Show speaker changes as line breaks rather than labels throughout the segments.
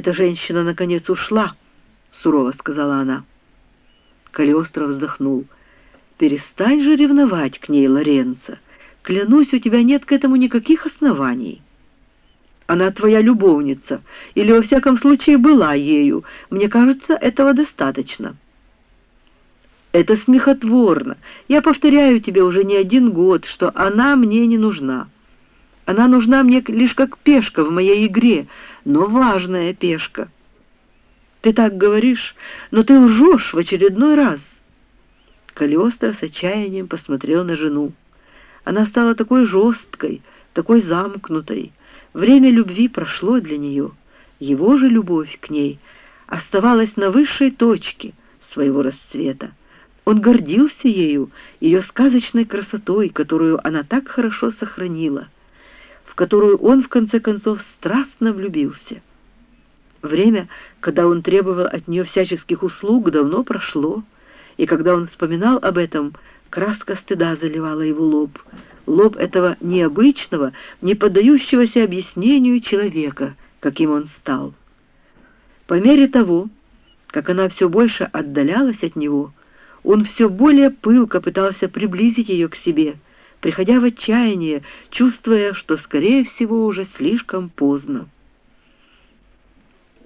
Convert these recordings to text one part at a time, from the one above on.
«Эта женщина, наконец, ушла», — сурово сказала она. Калиостро вздохнул. «Перестань же ревновать к ней, Лоренцо. Клянусь, у тебя нет к этому никаких оснований». Она твоя любовница, или, во всяком случае, была ею. Мне кажется, этого достаточно». «Это смехотворно. Я повторяю тебе уже не один год, что она мне не нужна. Она нужна мне лишь как пешка в моей игре, но важная пешка». «Ты так говоришь, но ты лжешь в очередной раз». Калиостро с отчаянием посмотрел на жену. Она стала такой жесткой, такой замкнутой. Время любви прошло для нее, его же любовь к ней оставалась на высшей точке своего расцвета. Он гордился ею, ее сказочной красотой, которую она так хорошо сохранила, которую он, в конце концов, страстно влюбился. Время, когда он требовал от нее всяческих услуг, давно прошло, и когда он вспоминал об этом, краска стыда заливала его лоб — лоб этого необычного, не поддающегося объяснению человека, каким он стал. По мере того, как она все больше отдалялась от него, он все более пылко пытался приблизить ее к себе, приходя в отчаяние, чувствуя, что, скорее всего, уже слишком поздно.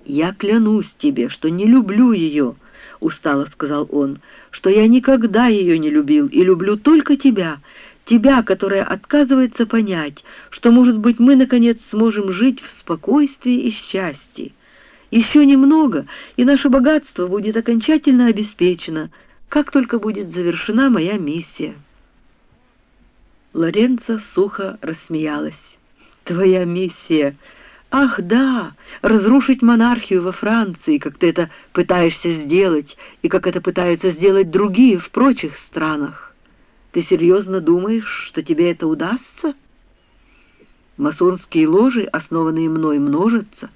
«Я клянусь тебе, что не люблю ее», — устало сказал он, — «что я никогда ее не любил и люблю только тебя, тебя, которая отказывается понять, что, может быть, мы, наконец, сможем жить в спокойствии и счастье. Еще немного, и наше богатство будет окончательно обеспечено, как только будет завершена моя миссия». Лоренцо сухо рассмеялась. «Твоя миссия! Ах, да! Разрушить монархию во Франции, как ты это пытаешься сделать, и как это пытаются сделать другие в прочих странах. Ты серьезно думаешь, что тебе это удастся? Масонские ложи, основанные мной, множатся.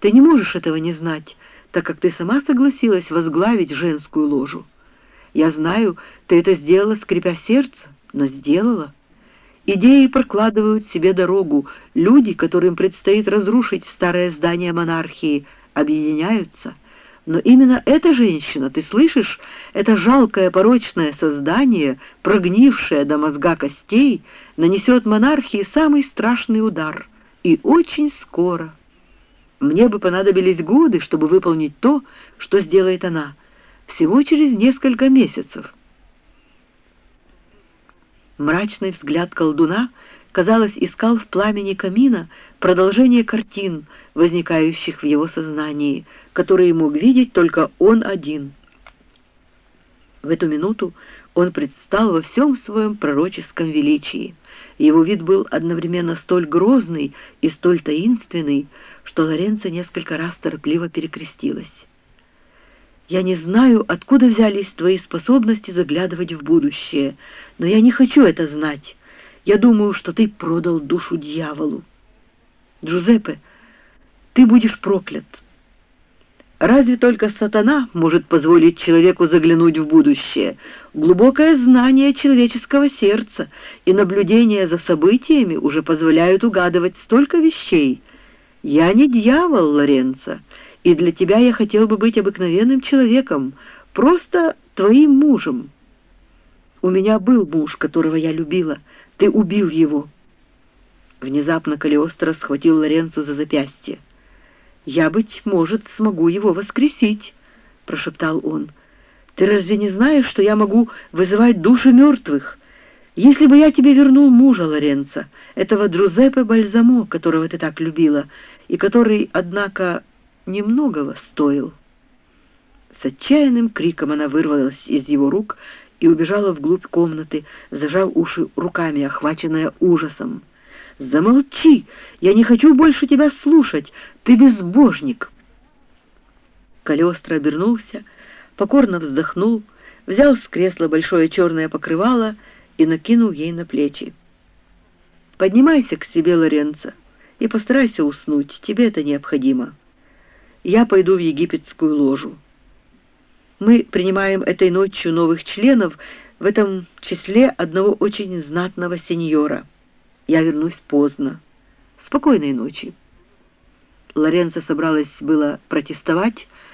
Ты не можешь этого не знать, так как ты сама согласилась возглавить женскую ложу. Я знаю, ты это сделала, скрипя сердце, но сделала. Идеи прокладывают себе дорогу. Люди, которым предстоит разрушить старое здание монархии, объединяются — но именно эта женщина, ты слышишь, это жалкое порочное создание, прогнившее до мозга костей, нанесет монархии самый страшный удар. И очень скоро. Мне бы понадобились годы, чтобы выполнить то, что сделает она. Всего через несколько месяцев. Мрачный взгляд колдуна — казалось, искал в пламени камина продолжение картин, возникающих в его сознании, которые мог видеть только он один. В эту минуту он предстал во всем своем пророческом величии. Его вид был одновременно столь грозный и столь таинственный, что Лоренцо несколько раз торопливо перекрестилась. «Я не знаю, откуда взялись твои способности заглядывать в будущее, но я не хочу это знать. Я думаю, что ты продал душу дьяволу. Джузеппе, ты будешь проклят. Разве только сатана может позволить человеку заглянуть в будущее? Глубокое знание человеческого сердца и наблюдение за событиями уже позволяют угадывать столько вещей. Я не дьявол, Лоренцо, и для тебя я хотел бы быть обыкновенным человеком, просто твоим мужем. У меня был муж, которого я любила, ты убил его!» Внезапно Калиостро схватил Лоренцо за запястье. «Я, быть может, смогу его воскресить», — прошептал он. «Ты разве не знаешь, что я могу вызывать души мертвых? Если бы я тебе вернул мужа, Лоренцо, этого Джузеппе Бальзамо, которого ты так любила, и который, однако, немногого стоил». С отчаянным криком она вырвалась из его рук и убежала вглубь комнаты, зажав уши руками, охваченная ужасом. «Замолчи! Я не хочу больше тебя слушать! Ты безбожник!» Калиостро обернулся, покорно вздохнул, взял с кресла большое черное покрывало и накинул ей на плечи. «Поднимайся к себе, Лоренцо, и постарайся уснуть, тебе это необходимо. Я пойду в египетскую ложу». Мы принимаем этой ночью новых членов, в этом числе одного очень знатного сеньора. Я вернусь поздно. Спокойной ночи. Лоренцо собралась было протестовать,